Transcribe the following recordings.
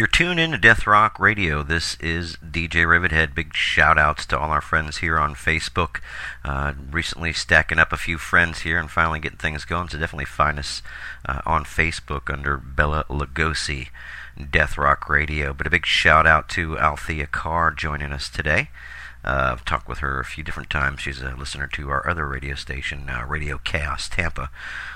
You're tuned in to Death Rock Radio. This is DJ Rivethead. Big shout outs to all our friends here on Facebook. Uh, recently stacking up a few friends here and finally getting things going, so definitely find us uh, on Facebook under Bela Lugosi Death Rock Radio. But a big shout out to Althea Carr joining us today. Uh, I've talked with her a few different times. She's a listener to our other radio station, uh, Radio Chaos Tampa,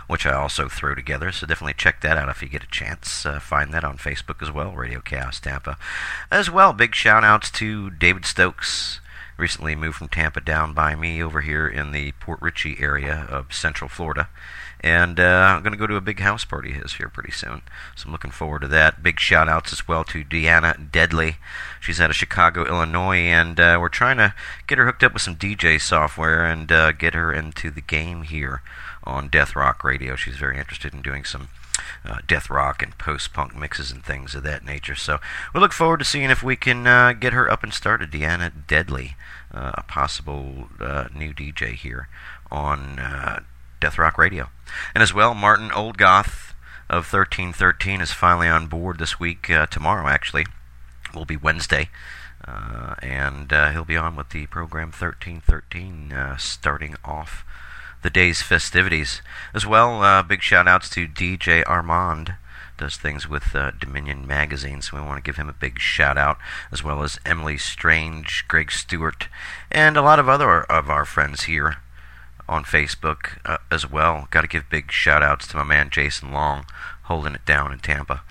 which I also throw together. So definitely check that out if you get a chance. Uh, find that on Facebook as well, Radio Chaos Tampa. As well, big shout outs to David Stokes. Recently moved from Tampa down by me over here in the Port Richey area of Central Florida. And uh, I'm going to go to a big house party of his here pretty soon. So I'm looking forward to that. Big shout outs as well to Deanna Deadly. She's out of Chicago, Illinois, and uh, we're trying to get her hooked up with some DJ software and uh, get her into the game here on Death Rock Radio. She's very interested in doing some uh, death rock and post punk mixes and things of that nature. So we look forward to seeing if we can uh, get her up and started. Deanna Deadly, a possible new DJ here on Death Rock Radio. And as well, Martin Oldgoth of 1313 is finally on board this week, uh, tomorrow actually. Will be Wednesday. Uh, and uh, he'll be on with the program 1313 uh, starting off the day's festivities. As well, uh, big shout outs to DJ Armand. Does things with Dominion Magazine, so we want to give him a big shout out, as well as Emily Strange, Greg Stewart, and a lot of other of our friends here on Facebook uh, as well. Got to give big shout outs to my man Jason Long holding it down in Tampa.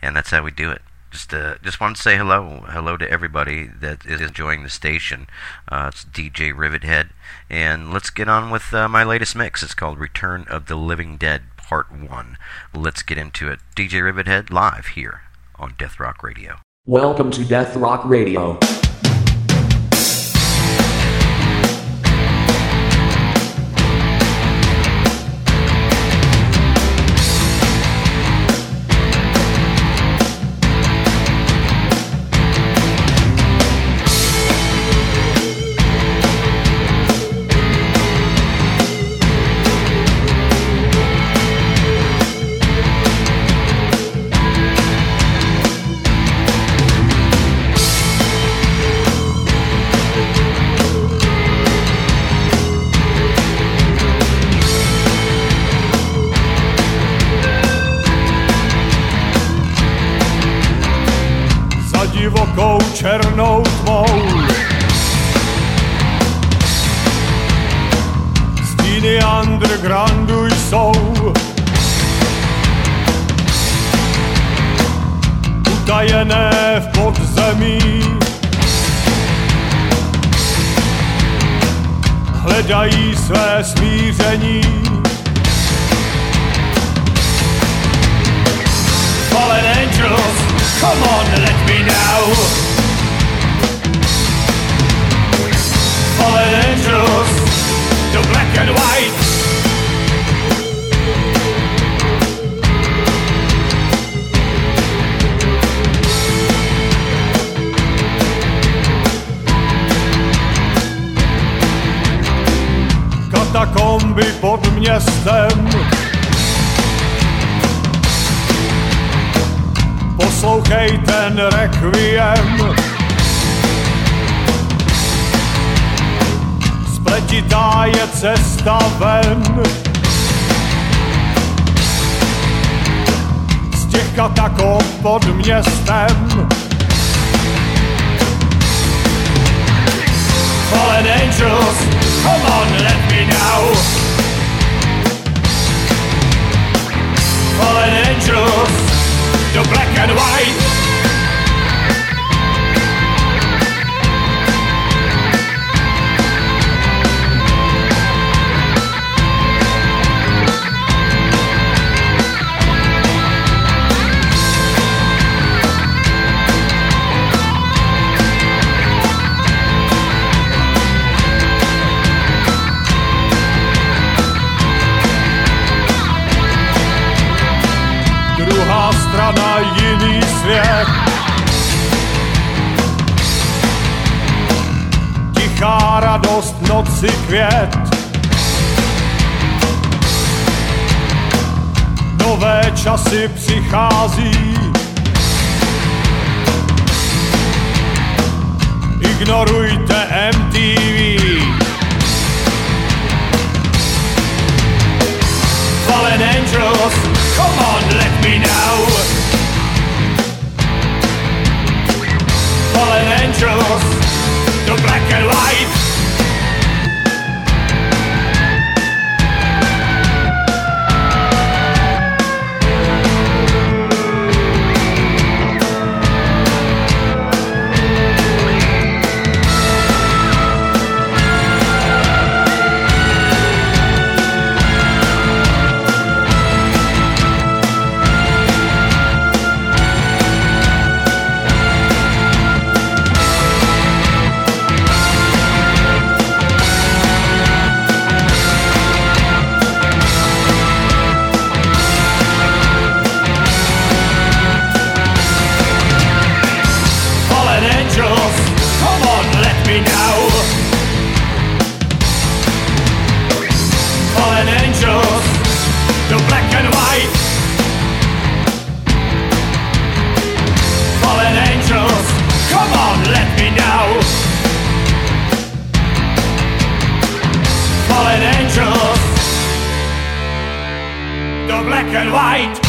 And that's how we do it. Just uh, just wanted to say hello, hello to everybody that is enjoying the station. Uh, it's DJ Rivethead, and let's get on with uh, my latest mix. It's called Return of the Living Dead Part One. Let's get into it. DJ Rivethead live here on Death Rock Radio. Welcome to Death Rock Radio. Pod městem. Fallen angels, come on, let me know. Fallen angels, the black and white. noci květ. Nové časy přichází, ignorujte MTV. Fallen angels, come on, let me know. Fallen angels, the black and white. angels. Come on, let me now. Fallen angels, the black and white. Fallen angels, come on, let me now. Fallen angels, the black and white.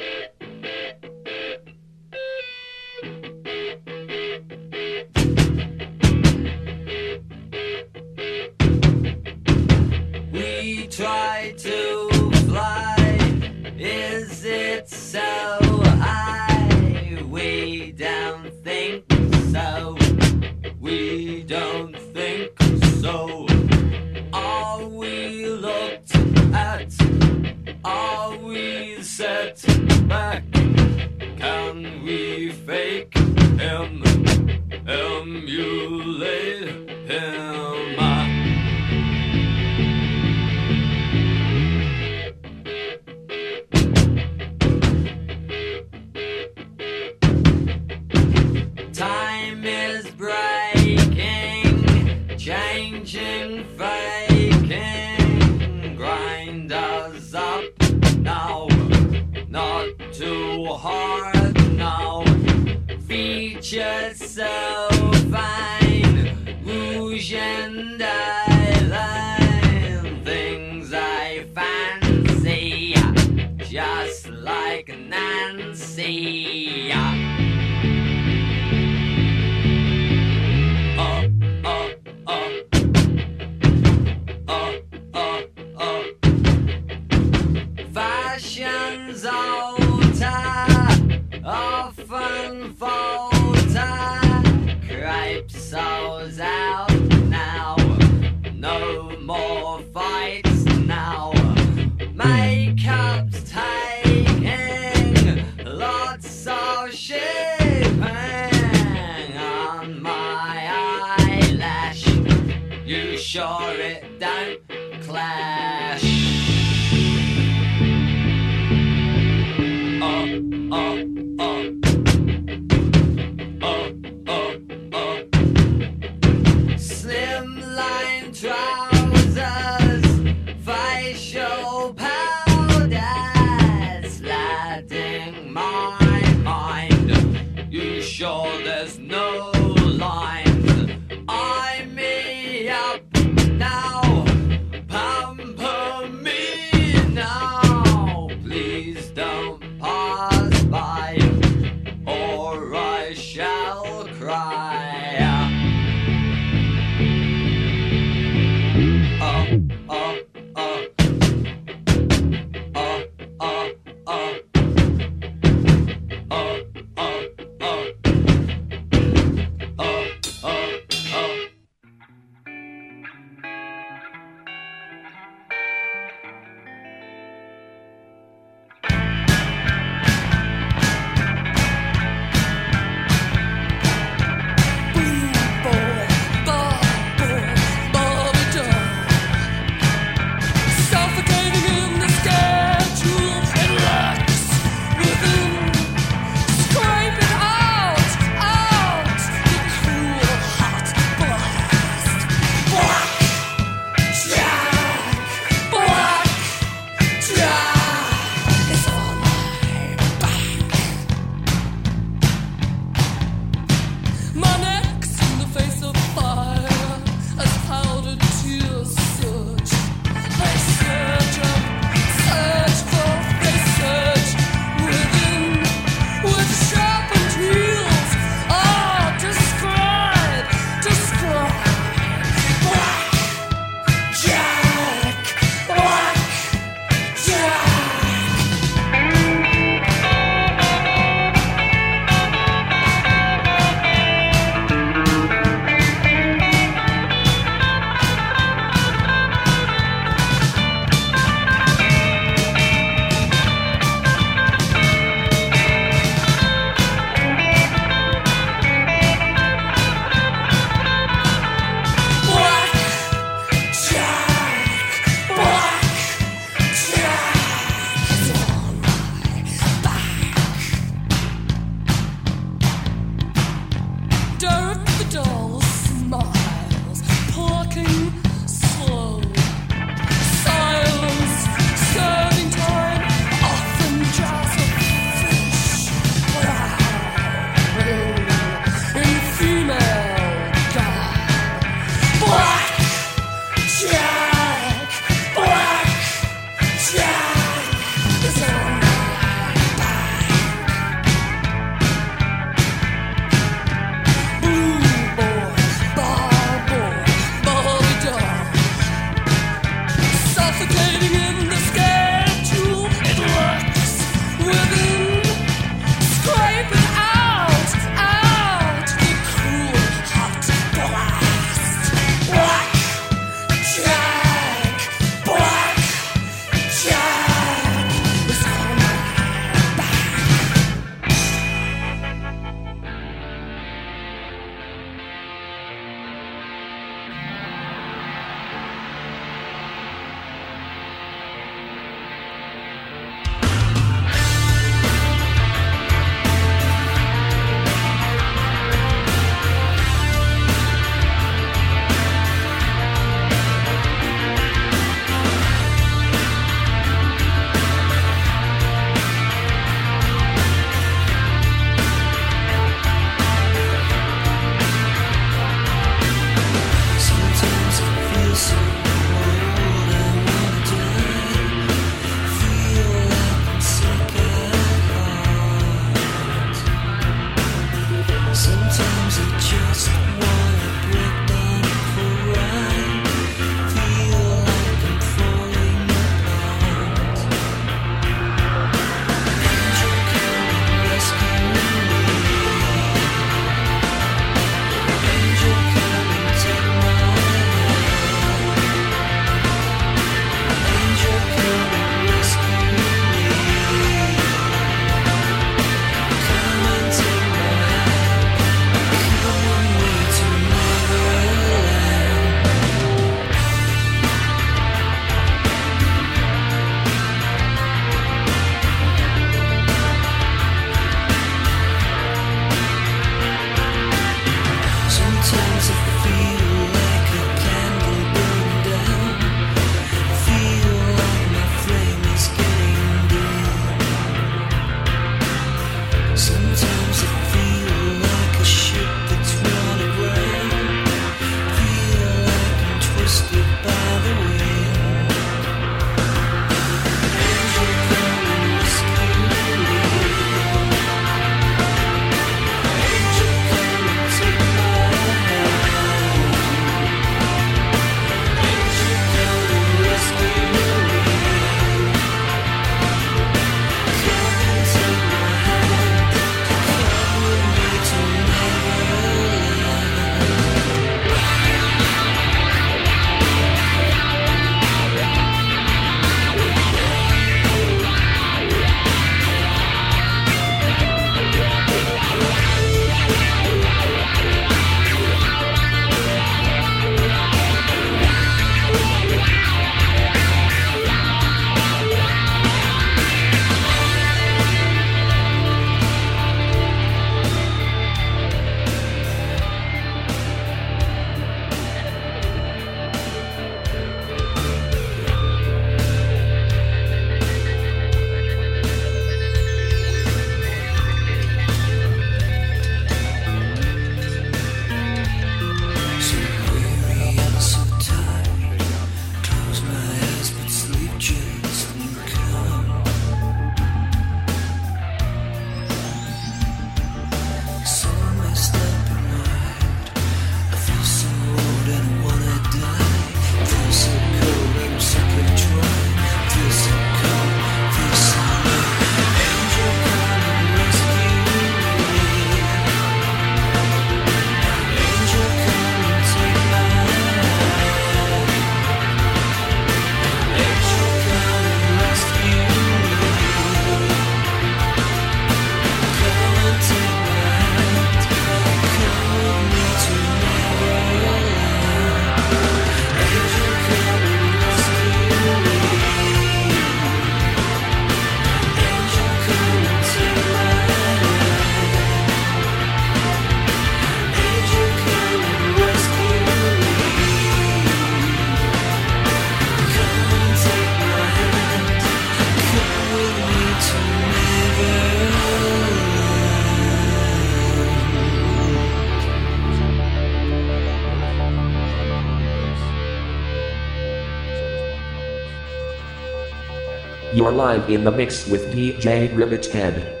Live in the mix with DJ Rivithead. Oh,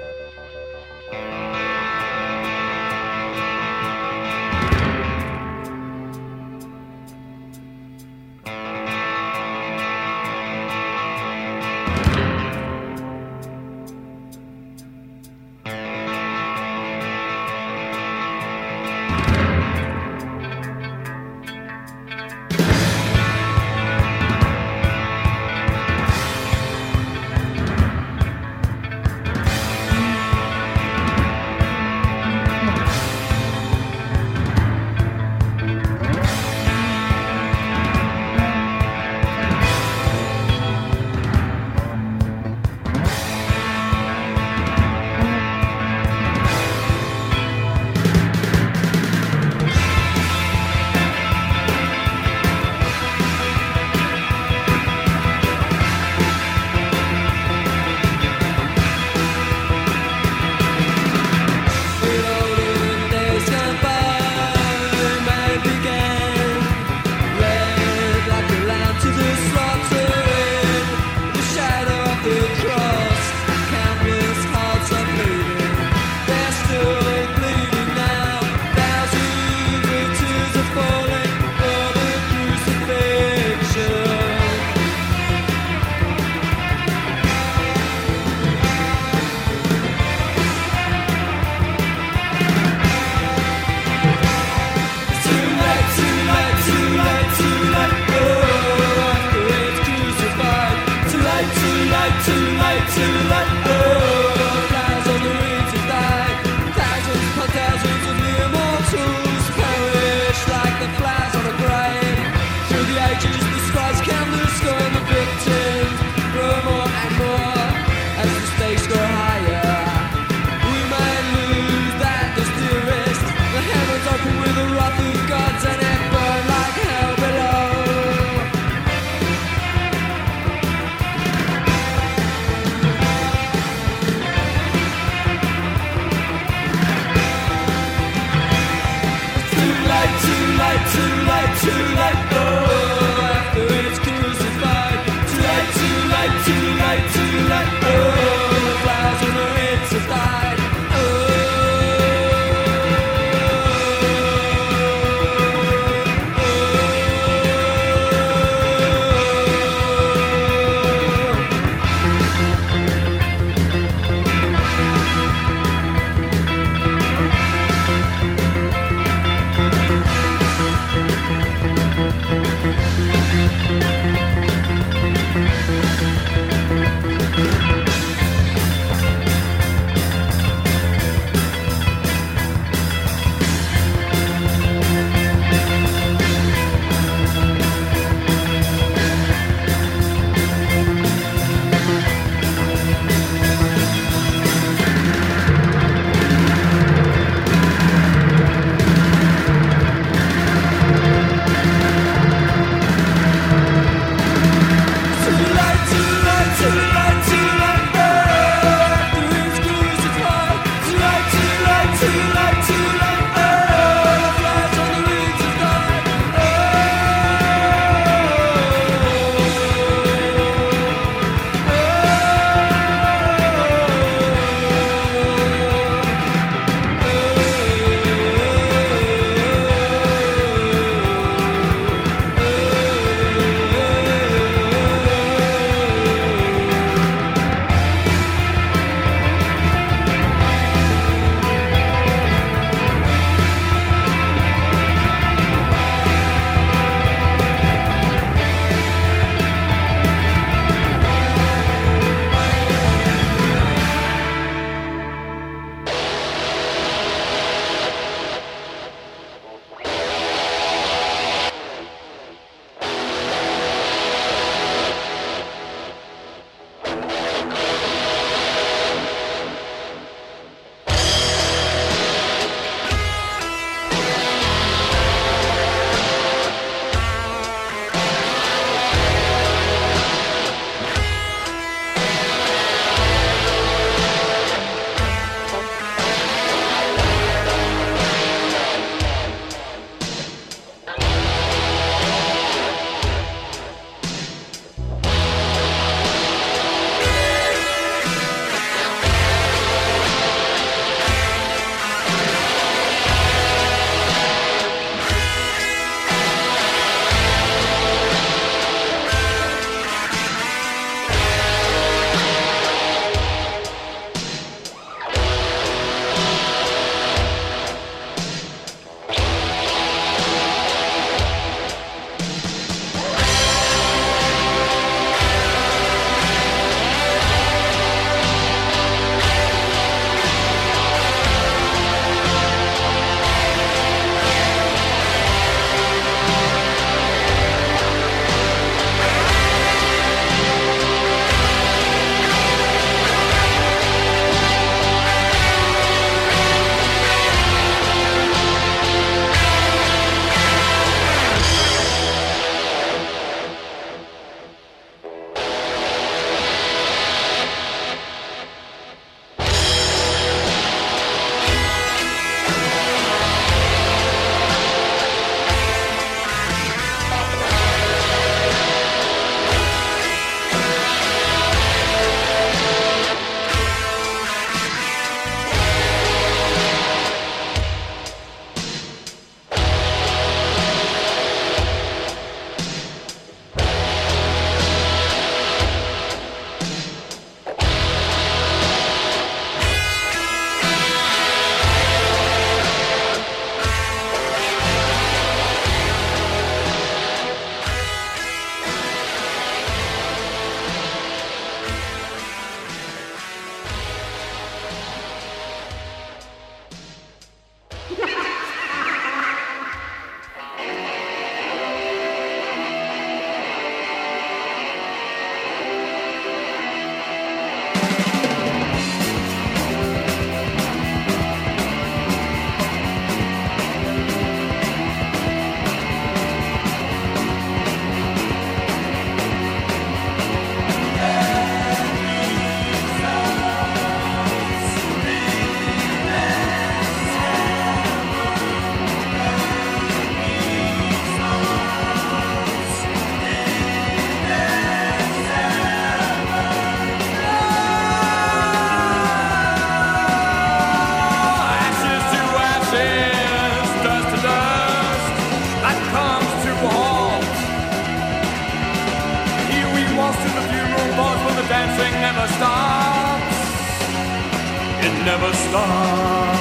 never stop.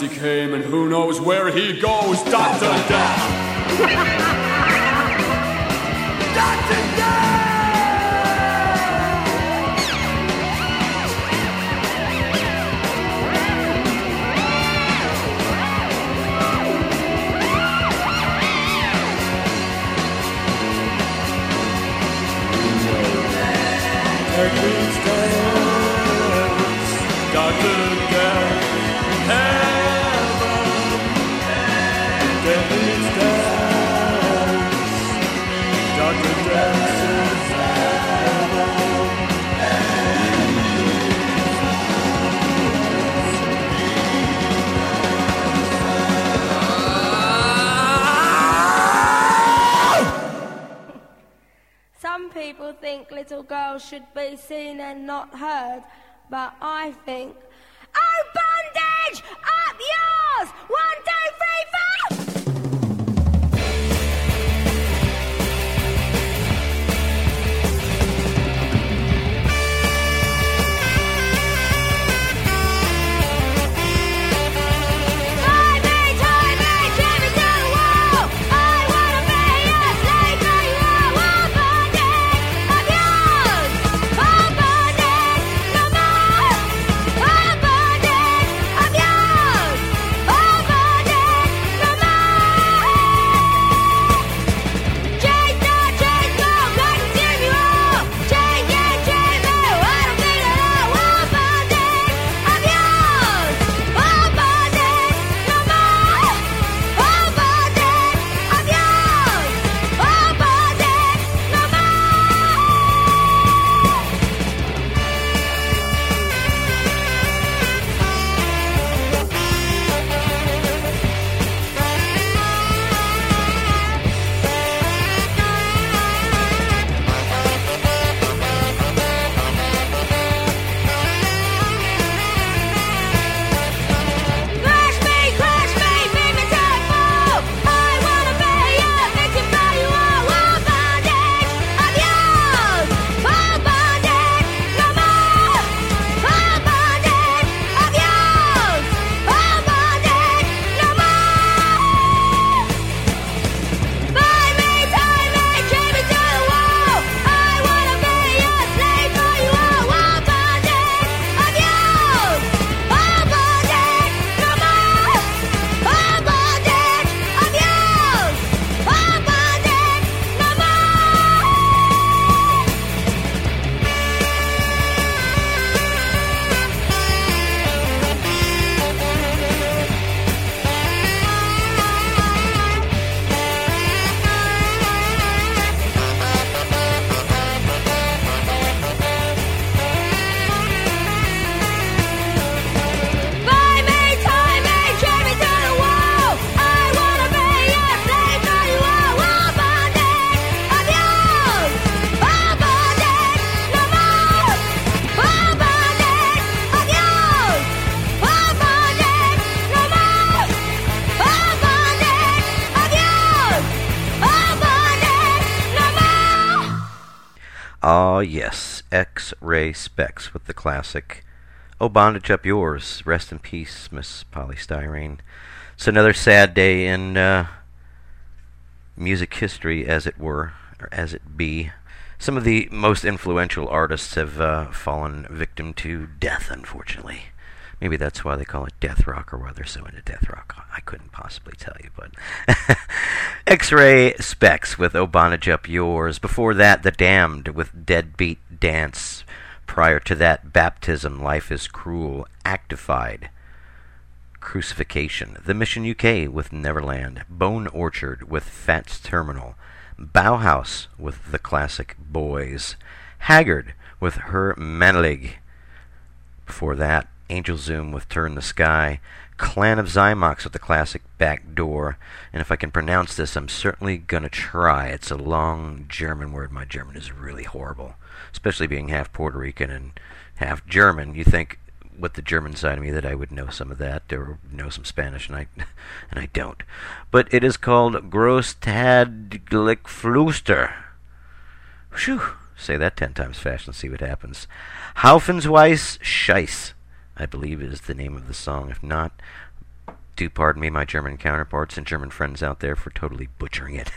he came and who knows where he goes. Doctor Death. X Specs with the classic Oh Bondage Up Yours. Rest in peace, Miss Poly Styrene. It's another sad day in uh, music history, as it were, or as it be. Some of the most influential artists have uh, fallen victim to death, unfortunately. Maybe that's why they call it death rock, or why they're so into death rock. I couldn't possibly tell you, but X-Ray Spex with Obonage Up Yours. Before that, The Damned with Deadbeat Dance. Prior to that, Baptism, Life is Cruel, Actifed, Crucifixion. The Mission UK with Neverland. Bone Orchard with Fats Terminal. Bauhaus with the classic Boys. Haggard with Her Manlig. Before that, Angel Zoom with Turn the Sky. Clan of Xymox with the classic Back Door. And if I can pronounce this, I'm certainly to try. It's a long German word. My German is really horrible, especially being half Puerto Rican and half German. You think with the German side of me that I would know some of that or know some Spanish, and I and I don't. But it is called Großtadglickfluster. Phew. Say that ten times fast and see what happens. Haufensweis Scheiß, I believe is the name of the song. If not, do pardon me, my German counterparts and German friends out there, for totally butchering it.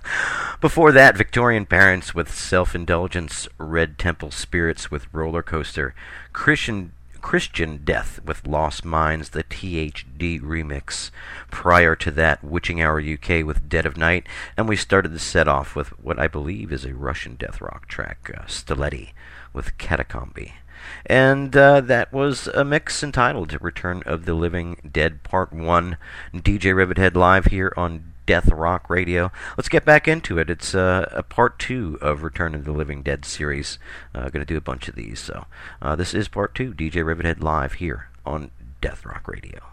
Before that, Victorian Parents with Self Indulgence, Red Temple Spirits with Roller Coaster, Christian Christian Death with Lost Minds, the THD remix. Prior to that, Witching Hour UK with Dead of Night, and we started the set off with what I believe is a Russian death rock track, uh, Stiletti with Catacomby. And uh, that was a mix entitled Return of the Living Dead Part 1. DJ Rivithead live here on Death Rock Radio. Let's get back into it. It's uh, a part two of Return of the Living Dead series. Uh, going to do a bunch of these. So uh, this is part two. DJ Rivithead live here on Death Rock Radio.